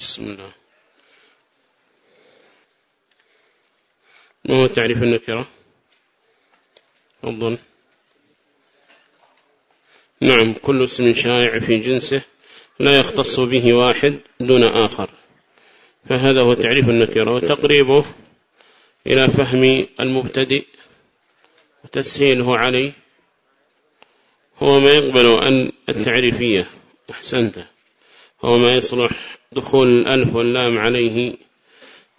بسم الله. ما هو تعريف النكرة؟ أفضل نعم كل اسم شائع في جنسه لا يختص به واحد دون آخر. فهذا هو تعريف النكرة وتقريبه إلى فهم المبتدئ وتسهيله عليه. هو ما يقبل أن التعريفية أحسنت هو ما يصلح دخول الألف واللام عليه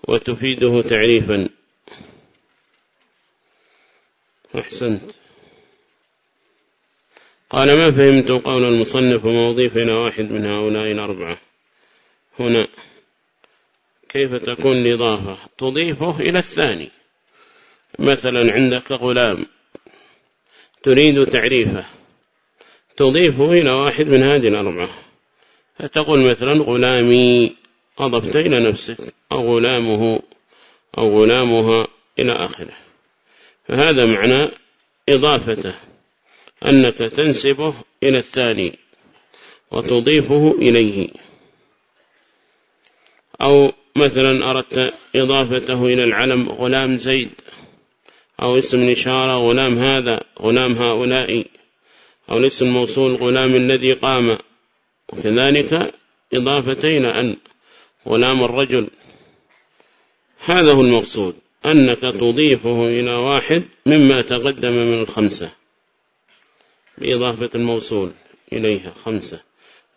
وتفيده تعريفا أحسنت. قال ما فهمت قول المصنف وما أضيف إلى واحد من هؤلاء الأربعة؟ هنا كيف تكون الإضافة؟ تضيفه إلى الثاني. مثلا عندك غلام تريد تعريفه تضيفه إلى واحد من هذه الأربعة. فتقول مثلا غلامي أضفت إلى نفسك أو غلامه أو غلامها إلى آخره. فهذا معنى إضافته أنك تنسبه إلى الثاني وتضيفه إليه. أو مثلا أردت إضافته إلى العلم غلام زيد أو اسم إشارة غلام هذا غلام هؤلاء أو الاسم الموصول غلام الذي قام. وكذلك إضافتين أن غلام الرجل هذا هو المقصود أنك تضيفه إلى واحد مما تقدم من الخمسة بإضافة الموصول إليها خمسة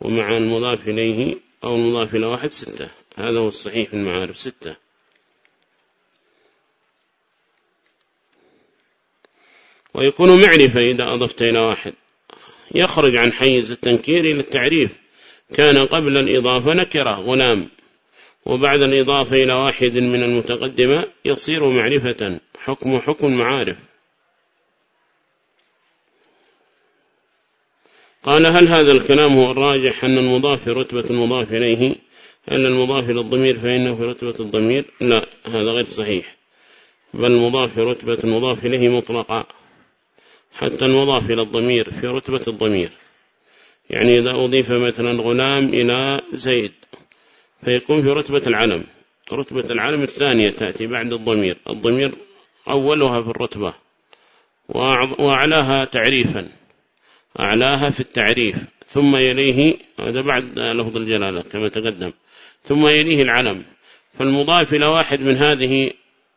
ومع المضاف إليه أو المضاف إلى واحد ستة هذا هو الصحيح في المعارف ستة. ويكون معرفة إذا أضفت إلى واحد يخرج عن حيز التنكير إلى التعريف كان قبل الإضافة نكرة غلام. وبعد الإضافة إلى واحد من المتقدمة يصير معرفة حكم حكم معارف. قال هل هذا الكلام هو الراجح أن المضاف في رتبة المضاف إليه؟ أن المضاف إلى الضمير فإنه في رتبة الضمير؟ لا هذا غير صحيح. بل المضاف في رتبة المضاف إليه مطلقا حتى المضاف إلى الضمير في رتبة الضمير. يعني إذا أضيف مثلا غلام إلى زيد فيكون في رتبة العلم. رتبة العلم الثانية تأتي بعد الضمير. الضمير أولها في الرتبة. وأعلاها تعريفا. أعلاها في التعريف. ثم يليه هذا بعد لفظ الجلالة كما تقدم. ثم يليه العلم. فالمضاف إلى واحد من هذه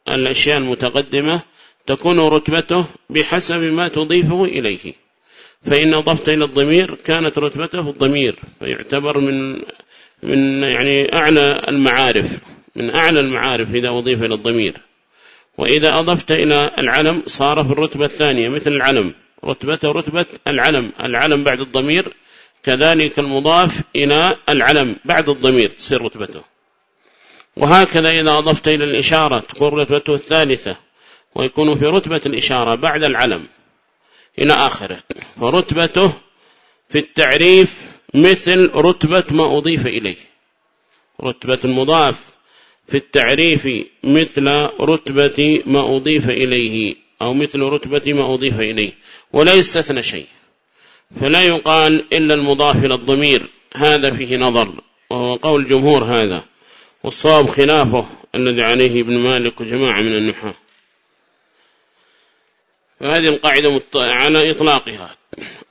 الأشياء المتقدمة تكون رتبته بحسب ما تضيفه إليه. فإن أضفت إلى الضمير كانت رتبته الضمير فيعتبر من من يعني أعلى المعارف من أعلى المعارف إذا أضيف إلى الضمير. وإذا أضفت إلى العلم صار في الرتبة الثانية مثل العلم. رتبته رتبة العلم. العلم بعد الضمير كذلك المضاف إلى العلم بعد الضمير تصير رتبته. وهكذا إذا أضفت إلى الإشارة تكون رتبته الثالثة ويكون في رتبة الإشارة بعد العلم. إلى آخره. فرتبته في التعريف مثل رتبة ما أضيف إليه. رتبة المضاف في التعريف مثل رتبة ما أضيف إليه أو مثل رتبة ما أضيف إليه. ولا يستثنى شيء فلا يقال إلا المضاف إلى الضمير. هذا فيه نظر. وهو قول جمهور هذا. والصواب خلافه الذي عليه ابن مالك وجماعة من النحاة. فهذه القاعدة على إطلاقها.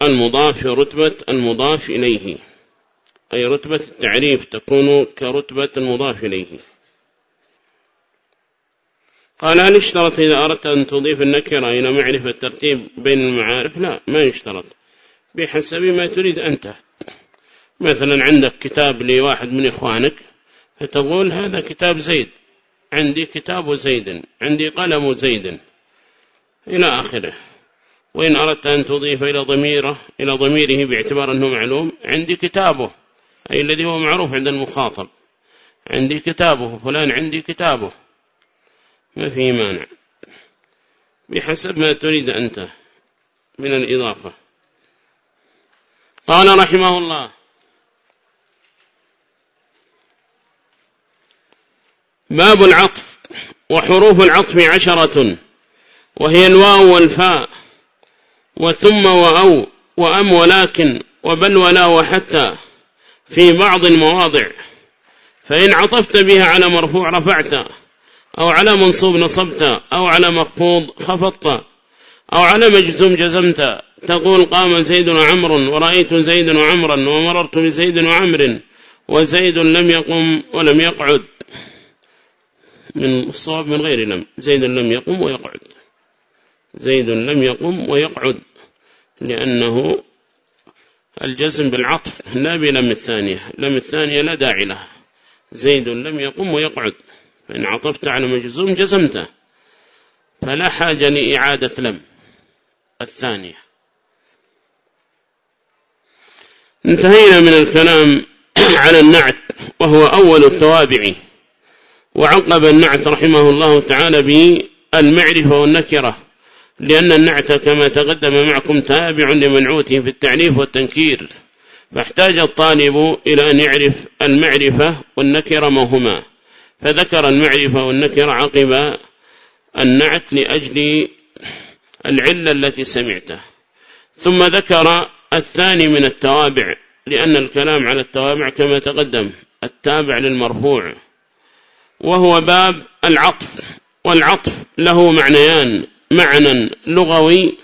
المضاف رتبة المضاف إليه. أي رتبة التعريف تكون كرتبة المضاف إليه. قال هل اشترط إذا أردت أن تضيف النكرة إلى معرفة الترتيب بين المعارف؟ لا ما يشترط. بحسب ما تريد أنت. مثلا عندك كتاب لواحد من إخوانك فتقول هذا كتاب زيد. عندي كتاب زيد عندي قلم زيد. إلى آخره. وإن أردت أن تضيف إلى ضميره إلى ضميره باعتبار أنه معلوم عندي كتابه أي الذي هو معروف عند المخاطب. عندي كتابه فلان عندي كتابه. ما فيه مانع. بحسب ما تريد أنت من الإضافة. قال رحمه الله باب العطف وحروف العطف عشرة. وهي الواو والفاء وثم وأو وأم ولكن وبل ولا وحتى في بعض المواضع فإن عطفت بها على مرفوع رفعت أو على منصوب نصبت أو على مخفوض خفضت أو على مجزوم جزمت تقول قام زيد وعمر ورأيت زيد وعمرا ومررت بزيد وعمر وزيد لم يقم ولم يقعد من الصواب من غير لم زيد لم يقم ويقعد. زيد لم يقم ويقعد لأنه الجزم بالعطف لا بلم الثانية لم الثانية لا داعي لها. زيد لم يقم ويقعد فإن عطفت على مجزوم جزمته فلا حاجة لإعادة لم الثانية. انتهينا من الكلام على النعت وهو أول التوابع وعقب النعت رحمه الله تعالى بالمعرفة والنكرة. لأن النعت كما تقدم معكم تابع لمنعوته في التعريف والتنكير فاحتاج الطالب إلى أن يعرف المعرفة والنكرة ما هما فذكر المعرفة والنكرة عقب النعت لأجل العلة التي سمعته. ثم ذكر الثاني من التوابع لأن الكلام على التوابع كما تقدم التابع للمرفوع وهو باب العطف والعطف له معنيان. معنى لغوي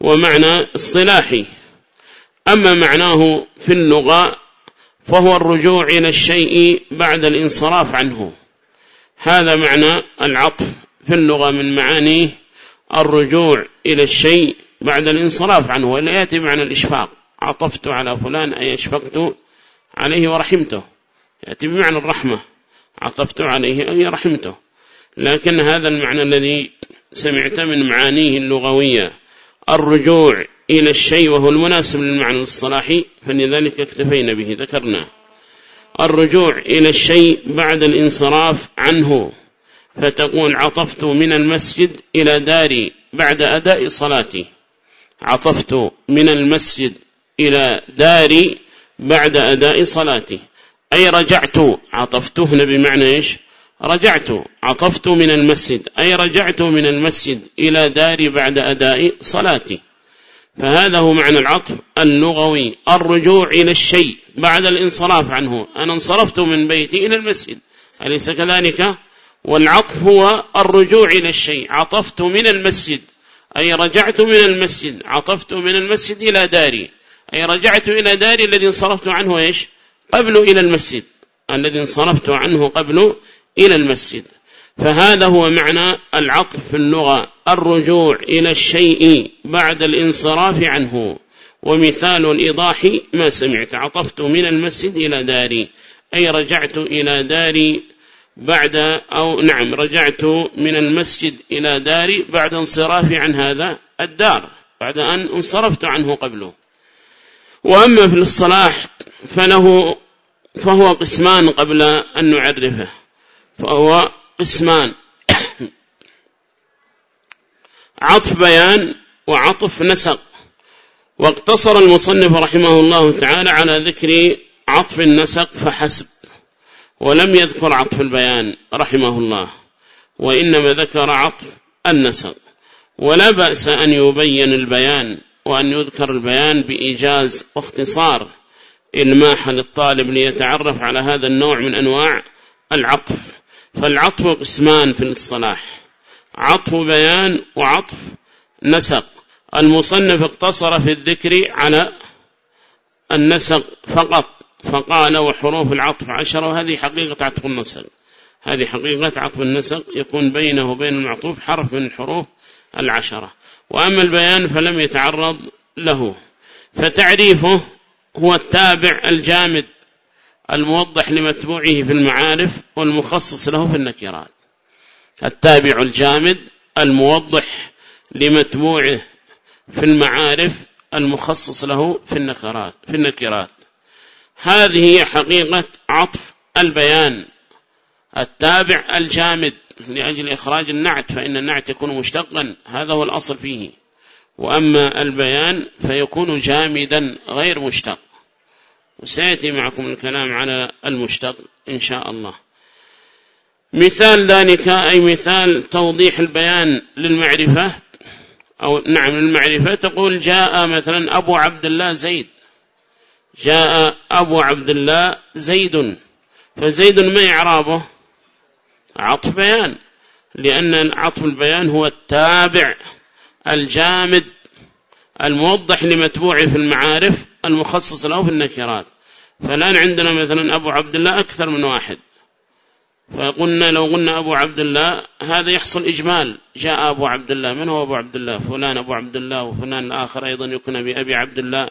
ومعنى اصطلاحي. أما معناه في اللغة فهو الرجوع إلى الشيء بعد الانصراف عنه. هذا معنى العطف في اللغة من معانيه الرجوع إلى الشيء بعد الانصراف عنه. ولا يأتي معنى الإشفاق. عطفت على فلان أي أشفقت عليه ورحمته. يأتي بمعنى الرحمة. عطفت عليه أي رحمته. لكن هذا المعنى الذي سمعت من معانيه اللغوية. الرجوع إلى الشيء وهو المناسب للمعنى الصلاحي فلذلك اكتفينا به ذكرنا الرجوع إلى الشيء بعد الانصراف عنه فتقول عطفت من المسجد إلى داري بعد أداء صلاتي. عطفت من المسجد إلى داري بعد أداء صلاتي. أي رجعت عطفت هنا بمعنى إيش؟ رجعت عطفت من المسجد أي رجعت من المسجد إلى داري بعد أداء صلاتي. فهذا هو معنى العطف اللغوي الرجوع إلى الشيء بعد الانصراف عنه. أنا انصرفت من بيتي إلى المسجد أليس كذلك؟ والعطف هو الرجوع إلى الشيء. عطفت من المسجد أي رجعت من المسجد عطفت من المسجد إلى داري. أي رجعت إلى داري الذي انصرفت عنه إيش؟ قبل إلى المسجد. الذي انصرفت عنه قبل إلى المسجد. فهذا هو معنى العطف في اللغة الرجوع إلى الشيء بعد الانصراف عنه. ومثال الإيضاح ما سمعت عطفت من المسجد إلى داري أي رجعت إلى داري بعد أو نعم رجعت من المسجد إلى داري بعد انصرافي عن هذا الدار بعد أن انصرفت عنه قبله. وأما في الصلاح فله فهو قسمان قبل أن نعرفه. فهو قسمان. عطف بيان وعطف نسق. واقتصر المصنف رحمه الله تعالى على ذكر عطف النسق فحسب ولم يذكر عطف البيان رحمه الله وإنما ذكر عطف النسق. ولا بأس أن يبين البيان وأن يذكر البيان بإيجاز واختصار. إلماح للطالب ليتعرف على هذا النوع من أنواع العطف. فالعطف قسمان في الصلاح عطف بيان وعطف نسق. المصنف اقتصر في الذكر على النسق فقط فقال وحروف العطف عشرة وهذه حقيقة عطف النسق. هذه حقيقة عطف النسق يكون بينه وبين المعطوف حرف من الحروف العشرة. وأما البيان فلم يتعرض له. فتعريفه هو التابع الجامد الموضح لمتبوعه في المعارف والمخصص له في النكرات. التابع الجامد الموضح لمتبوعه في المعارف المخصص له في النكرات في النكرات. هذه هي حقيقة عطف البيان. التابع الجامد لأجل إخراج النعت فإن النعت يكون مشتقا هذا هو الأصل فيه. وأما البيان فيكون جامدا غير مشتق. وسيأتي معكم الكلام على المشتق إن شاء الله. مثال ذلك أي مثال توضيح البيان للمعرفة أو نعم للمعرفة. تقول جاء مثلا أبو عبد الله زيد. جاء أبو عبد الله زيد. فزيد ما إعرابه؟ عطف بيان. لأن عطف البيان هو التابع الجامد. الموضح لمتبوعه في المعارف المخصص له في النكرات. فالآن عندنا مثلا أبو عبد الله أكثر من واحد. فقلنا لو قلنا أبو عبد الله هذا يحصل إجمال. جاء أبو عبد الله من هو أبو عبد الله؟ فلان أبو عبد الله وفلان الآخر أيضا يكون بأبي عبد الله.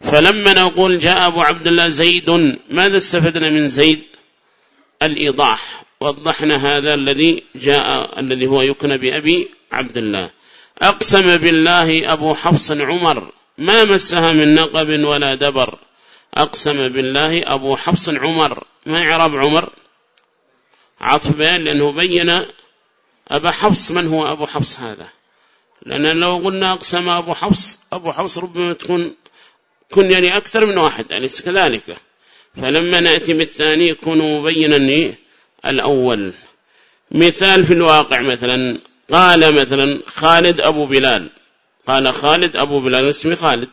فلما نقول جاء أبو عبد الله زيد ماذا استفدنا من زيد؟ الإيضاح. وضحنا هذا الذي جاء الذي هو يكن بأبي عبد الله. أقسم بالله أبو حفص عمر ما مسها من نقب ولا دبر. أقسم بالله أبو حفص عمر ما يعرب عمر؟ عطف بيان لأنه بين أبا حفص من هو أبو حفص هذا؟ لأن لو قلنا أقسم أبو حفص أبو حفص ربما تكون كن يعني أكثر من واحد أليس كذلك؟ فلما نأتي بالثاني يكون مبينا الأول. مثال في الواقع مثلا قال مثلا خالد أبو بلال. قال خالد أبو بلال اسمي خالد.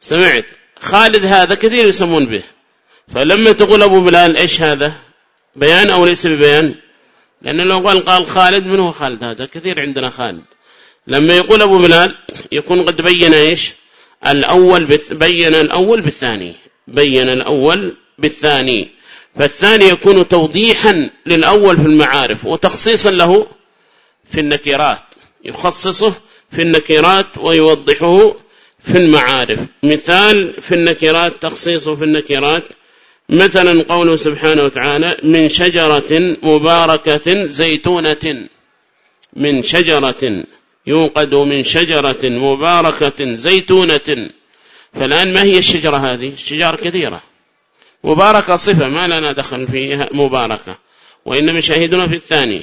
سمعت. خالد هذا كثير يسمون به. فلما تقول أبو بلال إيش هذا؟ بيان أو ليس ببيان؟ لأن لو قال قال خالد من هو خالد هذا؟ كثير عندنا خالد. لما يقول أبو بلال يكون قد بين إيش؟ الأول بين الأول بالثاني. بين الأول بالثاني. فالثاني يكون توضيحا للأول في المعارف وتخصيصا له في النكرات يخصصه في النكرات ويوضحه في المعارف. مثال في النكرات تخصيصه في النكرات مثلا قوله سبحانه وتعالى من شجرة مباركة زيتونة من شجرة يوقد من شجرة مباركة زيتونة. فالآن ما هي الشجرة هذه؟ الشجرة كثيرة. مباركة صفة ما لنا دخل فيها مباركة وإنما شاهدنا في الثاني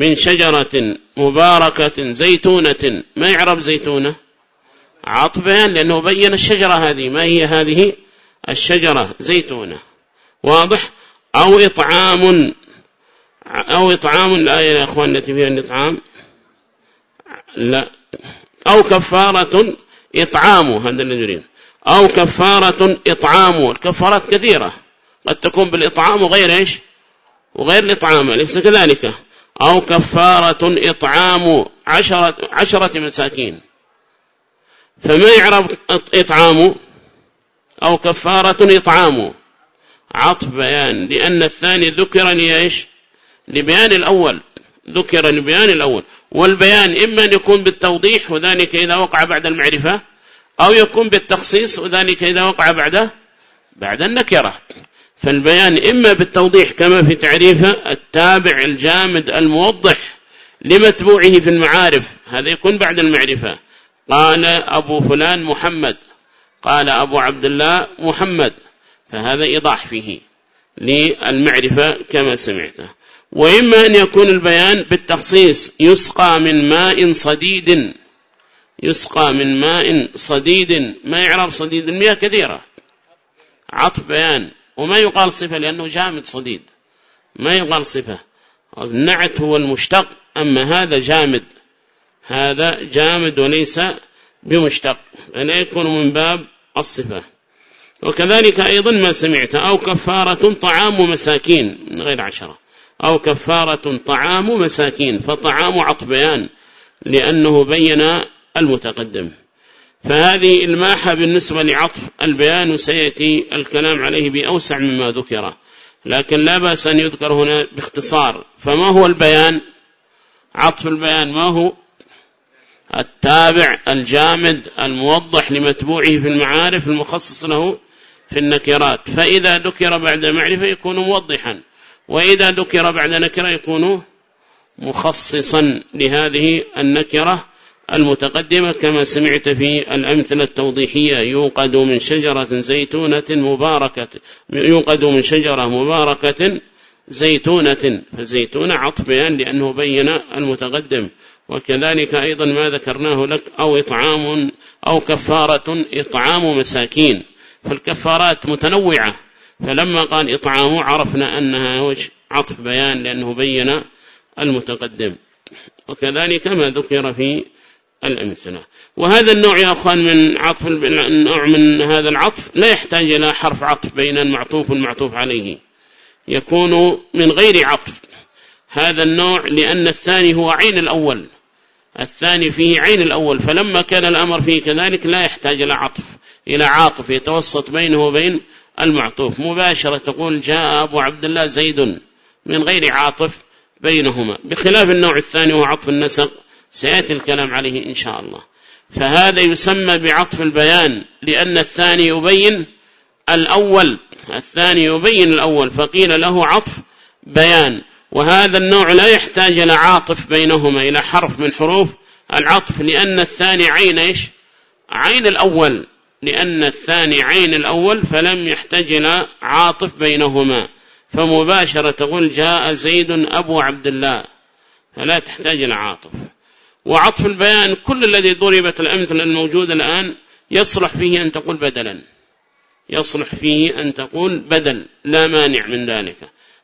من شجرة مباركة زيتونة. ما يعرب زيتونة؟ عطبها لأنه بين الشجرة هذه. ما هي هذه؟ الشجرة زيتونة. واضح؟ أو إطعام. أو إطعام. الآية يا أخوان التي فيها الإطعام. لا. أو كفارة إطعام. هذا الذي يريد أو كفارة إطعام. الكفارات كثيرة. قد تكون بالإطعام وغير إيش؟ وغير الإطعام. ليس كذلك؟ أو كفارة إطعام عشرة, عشرة مساكين. فما يعرف إطعام أو كفارة إطعام؟ عطف بيان لأن الثاني ذكر ليش لبيان الأول ذكر لبيان الأول. والبيان إما أن يكون بالتوضيح وذلك إذا وقع بعد المعرفة أو يكون بالتخصيص وذلك إذا وقع بعد بعد النكرة. فالبيان إما بالتوضيح كما في تعريفه التابع الجامد الموضح لمتبوعه في المعارف هذا يكون بعد المعرفة. قال أبو فلان محمد قال أبو عبد الله محمد فهذا إيضاح فيه للمعرفة كما سمعته. وإما أن يكون البيان بالتخصيص يسقى من ماء صديد يسقى من ماء صديد ما يعرف صديد المياه كثيرة. عطف بيان. وما يقال صفة لأنه جامد صديد. ما يقال صفة. النعت هو المشتق أما هذا جامد. هذا جامد وليس بمشتق. فلا يكون من باب الصفة. وكذلك أيضا ما سمعت أو كفارة طعام مساكين من غير عشرة. أو كفارة طعام مساكين فطعام عطف بيان لأنه بين المتقدم. فهذه الماحة بالنسبة لعطف البيان سيأتي الكلام عليه بأوسع مما ذكر. لكن لا بأس أن يذكر هنا باختصار. فما هو البيان؟ عطف البيان ما هو؟ التابع الجامد الموضح لمتبوعه في المعارف المخصص له في النكرات. فإذا ذكر بعد معرفة يكون موضحا. وإذا ذكر بعد نكرة يكون مخصصا لهذه النكرة. المتقدمة كما سمعت في الأمثلة التوضيحية يوقد من شجرة زيتونة مباركة يوقد من شجرة مباركة زيتونة فزيتونة عطف بيان لأنه بين المتقدم. وكذلك أيضا ما ذكرناه لك أو إطعام أو كفارة إطعام مساكين. فالكفارات متنوعة. فلما قال إطعام عرفنا أنها عطف بيان لأنه بين المتقدم. وكذلك ما ذكر في الأمثلة. وهذا النوع يا أخوان من عطف النوع من هذا العطف لا يحتاج إلى حرف عطف بين المعطوف والمعطوف عليه. يكون من غير عطف. هذا النوع لأن الثاني هو عين الأول. الثاني فيه عين الأول. فلما كان الأمر فيه كذلك لا يحتاج إلى عطف. إلى عاطف يتوسط بينه وبين المعطوف. مباشرة تقول جاء أبو عبد الله زيد من غير عاطف بينهما. بخلاف النوع الثاني هو عطف النسق. سيأتي الكلام عليه إن شاء الله. فهذا يسمى بعطف البيان لأن الثاني يبين الأول الثاني يبين الأول فقيل له عطف بيان. وهذا النوع لا يحتاج إلى عاطف بينهما إلى حرف من حروف العطف لأن الثاني عين إيش؟ عين الأول. لأن الثاني عين الأول فلم يحتاج إلى عاطف بينهما. فمباشرة تقول جاء زيد أبو عبد الله فلا تحتاج إلى عاطف. وعطف البيان كل الذي ضربت الأمثلة الموجودة الآن يصلح فيه أن تقول بدلا. يصلح فيه أن تقول بدل لا مانع من ذلك.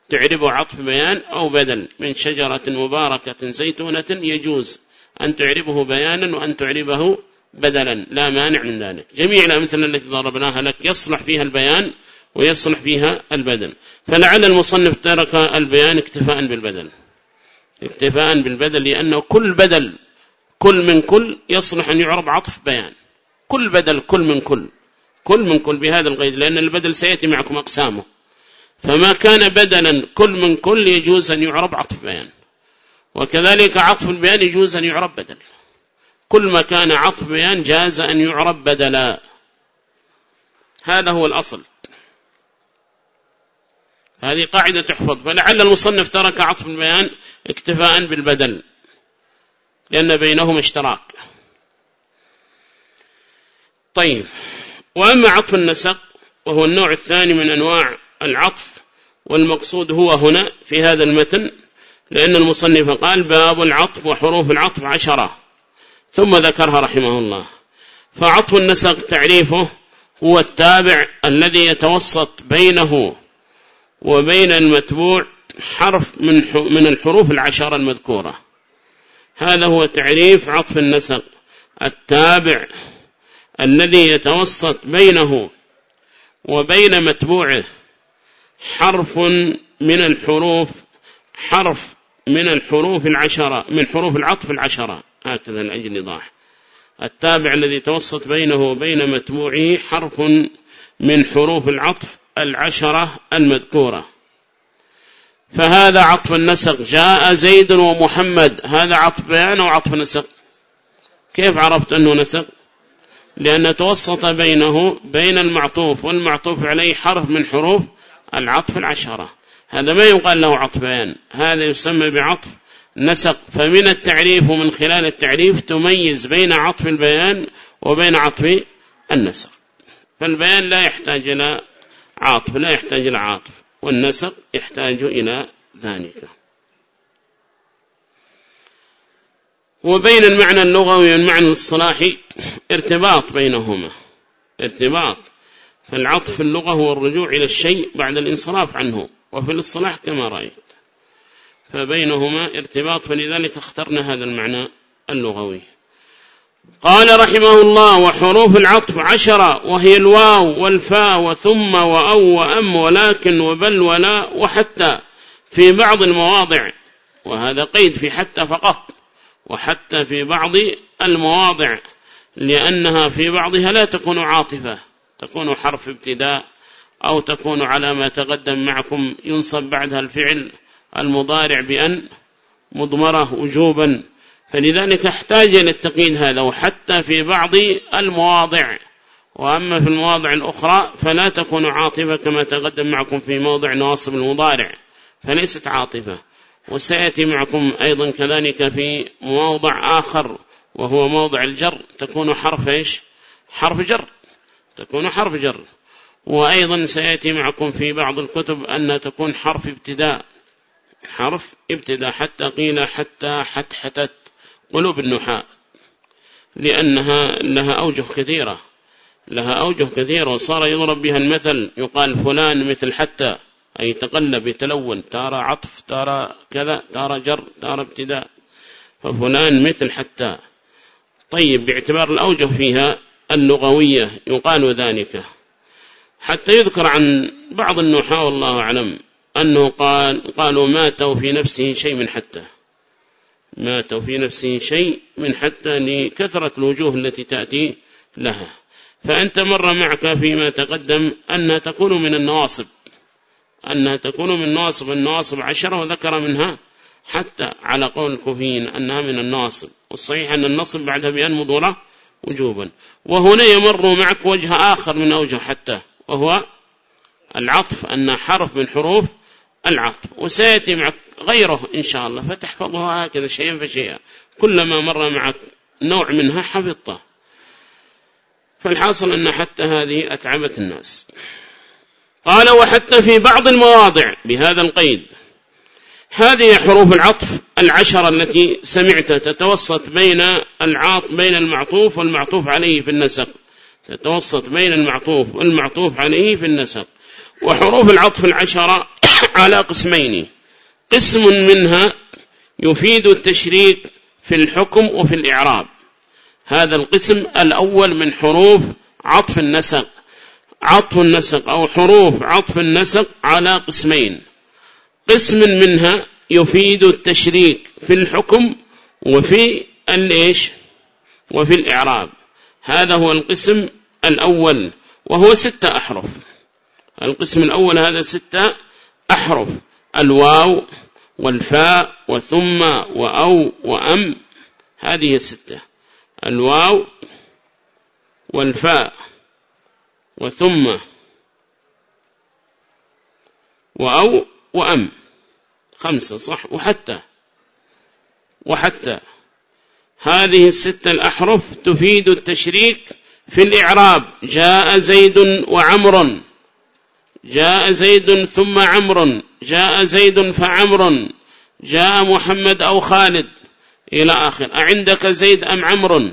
تعربه عطف بيان أو بدل من شجرة مباركة زيتونة يجوز أن تعربه بيانا وأن تعربه بدلا. لا مانع من ذلك. جميع الأمثلة التي ضربناها لك يصلح فيها البيان ويصلح فيها البدل فلعل المصنف ترك البيان اكتفاء بالبدل اكتفاء بالبدل لأنه كل بدل كل من كل يصلح أن يعرب عطف بيان. كل بدل كل من كل. كل من كل بهذا القيد لأن البدل سيأتي معكم أقسامه. فما كان بدلا كل من كل يجوز أن يعرب عطف بيان. وكذلك عطف البيان يجوز أن يعرب بدل. كل ما كان عطف بيان جاز أن يعرب بدلا. هذا هو الأصل. هذه قاعدة تحفظ. فلعل المصنف ترك عطف البيان اكتفاء بالبدل. لأن بينهما اشتراك. طيب وأما عطف النسق وهو النوع الثاني من أنواع العطف والمقصود هو هنا في هذا المتن لأن المصنف قال باب العطف وحروف العطف عشرة ثم ذكرها رحمه الله. فعطف النسق تعريفه هو التابع الذي يتوسط بينه وبين المتبوع حرف من من الحروف العشرة المذكورة. هذا هو تعريف عطف النسق التابع الذي يتوسط بينه وبين متبوعه حرف من الحروف حرف من الحروف العشرة من حروف العطف العشرة هكذا الأجل إيضاح التابع الذي توسط بينه وبين متبوعه حرف من حروف العطف العشرة المذكورة. فهذا عطف النسق. جاء زيد ومحمد. هذا عطف بيان أو عطف نسق. كيف عرفت أنه نسق؟ لأن توسط بينه بين المعطوف والمعطوف عليه حرف من حروف العطف العشرة. هذا ما يقال له عطف بيان. هذا يسمى بعطف نسق. فمن التعريف ومن خلال التعريف تميز بين عطف البيان وبين عطف النسق. فالبيان لا يحتاج إلى عاطف لا يحتاج إلى عاطف والنسق يحتاج إلى ذلك. وبين المعنى اللغوي والمعنى الصلاحي ارتباط بينهما. ارتباط. فالعطف في اللغة هو الرجوع إلى الشيء بعد الانصراف عنه وفي الاصطلاح كما رأيت. فبينهما ارتباط فلذلك اخترنا هذا المعنى اللغوي. قال رحمه الله وحروف العطف عشرة وهي الواو والفاء وثم وأو وأم ولكن وبل ولا وحتى في بعض المواضع وهذا قيد في حتى فقط وحتى في بعض المواضع لأنها في بعضها لا تكون عاطفة تكون حرف ابتداء أو تكون على ما تقدم معكم ينصب بعدها الفعل المضارع بأن مضمرة وجوبا. فلذلك احتاج إلى التقييد هذا وحتى في بعض المواضع. وأما في المواضع الأخرى فلا تكون عاطفة كما تقدم معكم في موضع نواصب المضارع فليست عاطفة. وسيأتي معكم أيضا كذلك في موضع آخر وهو موضع الجر. تكون حرف إيش؟ حرف جر. تكون حرف جر. وأيضا سيأتي معكم في بعض الكتب أن تكون حرف ابتداء. حرف ابتداء حتى قيل حتى حتحتت. قلوب النحاء لأنها لها أوجه كثيرة لها أوجه كثيرة وصار يضرب بها المثل يقال فلان مثل حتى أي تقلب يتلون تارى عطف تارى كذا تارى جر تارى ابتداء ففلان مثل حتى. طيب باعتبار الأوجه فيها اللغوية يقال ذلك. حتى يذكر عن بعض النحاة والله أعلم أنه قال قالوا ماتوا في نفسه شيء من حتى. ماتوا في نفسه شيء من حتى لكثرة الوجوه التي تأتي لها. فأنت مر معك فيما تقدم أنها تكون من النواصب أنها تكون من نواصب النواصب عشرة وذكر منها حتى على قول الكوفيين أنها من النواصب. والصحيح أن النصب بعدها بأن مضورة وجوبا. وهنا يمر معك وجه آخر من أوجه حتى وهو العطف أن حرف من حروف العطف وسيأتي معك غيره إن شاء الله. فتحفظها هكذا شيئا فشيئا. كلما مر معك نوع منها حفظته فالحاصل أن حتى هذه أتعبت الناس. قال وحتى في بعض المواضع بهذا القيد. هذه حروف العطف العشرة التي سمعت تتوسط بين العاط بين المعطوف والمعطوف عليه في النسق. تتوسط بين المعطوف والمعطوف عليه في النسق. وحروف العطف العشرة على قسمين. قسم منها يفيد التشريك في الحكم وفي الإعراب. هذا القسم الأول من حروف عطف النسق. عطف النسق أو حروف عطف النسق على قسمين. قسم منها يفيد التشريك في الحكم وفي الإيش؟ وفي الإعراب. هذا هو القسم الأول وهو ستة أحرف. القسم الأول هذا ستة أحرف الواو والفاء وثم وأو وأم هذه الستة. الواو والفاء وثم وأو وأم. خمسة صح؟ وحتى وحتى. هذه الستة الأحرف تفيد التشريك في الإعراب. جاء زيد وعمر. جاء زيد ثم عمر جاء زيد فعمر جاء محمد أو خالد إلى آخر. أعندك زيد أم عمر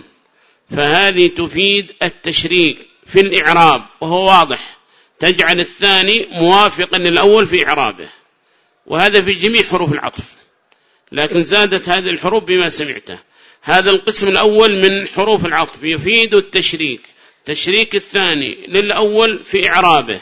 فهذه تفيد التشريك في الإعراب وهو واضح. تجعل الثاني موافقا للأول في إعرابه. وهذا في جميع حروف العطف. لكن زادت هذه الحروف بما سمعته. هذا القسم الأول من حروف العطف يفيد التشريك. تشريك الثاني للأول في إعرابه.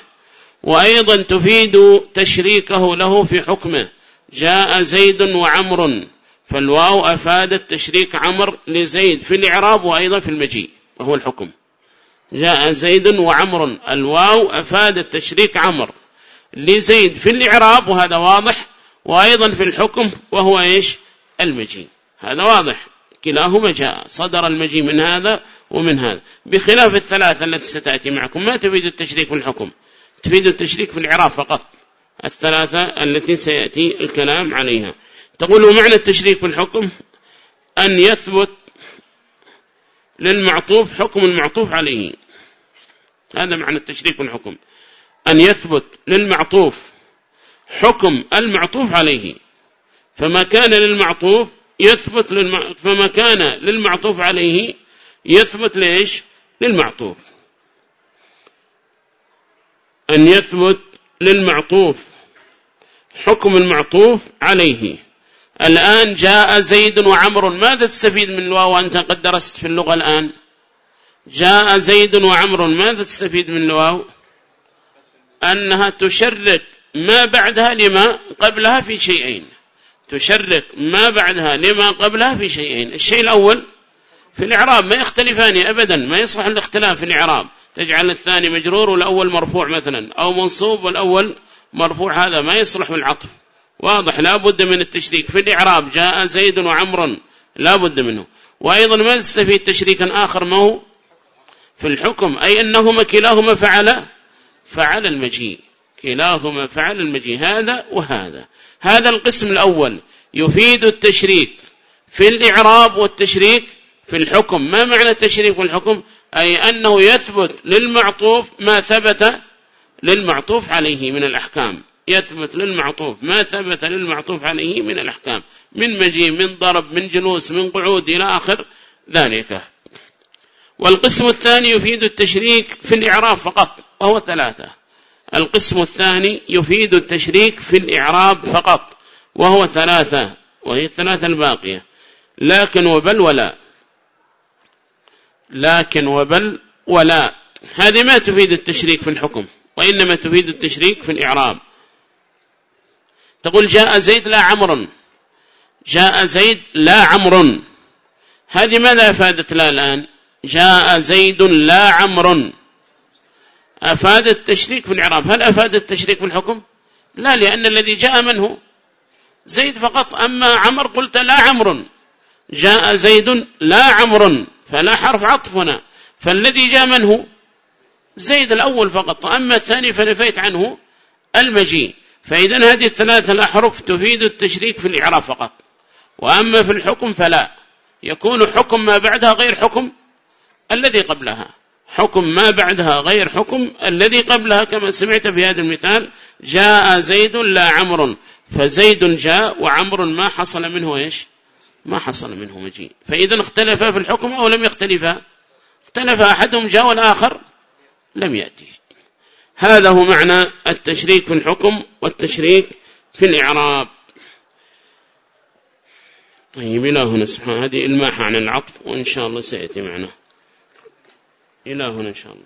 وأيضا تفيد تشريكه له في حكمه. جاء زيد وعمر فالواو أفادت تشريك عمر لزيد في الإعراب وأيضا في المجيء وهو الحكم. جاء زيد وعمر الواو أفادت تشريك عمر لزيد في الإعراب وهذا واضح وأيضا في الحكم وهو إيش؟ المجيء. هذا واضح. كلاهما جاء صدر المجيء من هذا ومن هذا. بخلاف الثلاثة التي ستأتي معكم ما تفيد التشريك في الحكم تفيد التشريك في الإعراب فقط. الثلاثة التي سيأتي الكلام عليها. تقول معنى التشريك في الحكم؟ أن يثبت للمعطوف حكم المعطوف عليه. هذا معنى التشريك في الحكم. أن يثبت للمعطوف حكم المعطوف عليه. فما كان للمعطوف يثبت للمع... فما كان للمعطوف عليه يثبت ليش للمعطوف. أن يثبت للمعطوف حكم المعطوف عليه. الآن جاء زيد وعمر ماذا تستفيد من الواو أنت قد درست في اللغة الآن؟ جاء زيد وعمر ماذا تستفيد من الواو؟ أنها تشرك ما بعدها لما قبلها في شيئين. تشرك ما بعدها لما قبلها في شيئين. الشيء الأول في الإعراب ما يختلفان أبدا ما يصلح الاختلاف في الإعراب. تجعل الثاني مجرور والأول مرفوع مثلا أو منصوب والأول مرفوع هذا ما يصلح بالعطف. واضح لا بد من التشريك. في الإعراب جاء زيد وعمر لا بد منه. وأيضا ما تستفيد تشريكا آخر ما هو؟ في الحكم أي أنهما كلاهما فعل فعل المجيء. كلاهما فعل المجيء هذا وهذا. هذا القسم الأول. يفيد التشريك في الإعراب والتشريك في الحكم. ما معنى التشريك في الحكم؟ أي أنه يثبت للمعطوف ما ثبت للمعطوف عليه من الأحكام. يثبت للمعطوف ما ثبت للمعطوف عليه من الأحكام. من مجيء من ضرب من جلوس من قعود إلى آخر ذلك. والقسم الثاني يفيد التشريك في الإعراب فقط وهو ثلاثة. القسم الثاني يفيد التشريك في الإعراب فقط وهو ثلاثة وهي الثلاثة الباقية. لكن وبل ولا. لكن وبل ولا. هذه ما تفيد التشريك في الحكم وإنما تفيد التشريك في الإعراب. تقول جاء زيد لا عمر. جاء زيد لا عمر. هذه ماذا أفادت لا الآن؟ جاء زيد لا عمر. أفاد التشريك في الإعراب. هل أفاد التشريك في الحكم؟ لا لأن الذي جاء من هو؟ زيد فقط. أما عمر قلت لا عمر. جاء زيد لا عمر. فلا حرف عطف هنا. فالذي جاء من هو؟ زيد الأول فقط. أما الثاني فنفيت عنه المجيء. فإذا هذه الثلاثة الأحرف تفيد التشريك في الإعراب فقط. وأما في الحكم فلا. يكون حكم ما بعدها غير حكم الذي قبلها. حكم ما بعدها غير حكم الذي قبلها. كما سمعت في هذا المثال جاء زيد لا عمر فزيد جاء وعمر ما حصل منه إيش؟ ما حصل منه مجيء. فإذا اختلفا في الحكم أو لم يختلفا اختلف أحدهم جاء والآخر لم يأتي. هذا هو معنى التشريك في الحكم والتشريك في الإعراب. طيب إلى هنا سبحانه هذه إلماح عن العطف وإن شاء الله سيأتي معنا. إلى هنا إن شاء الله.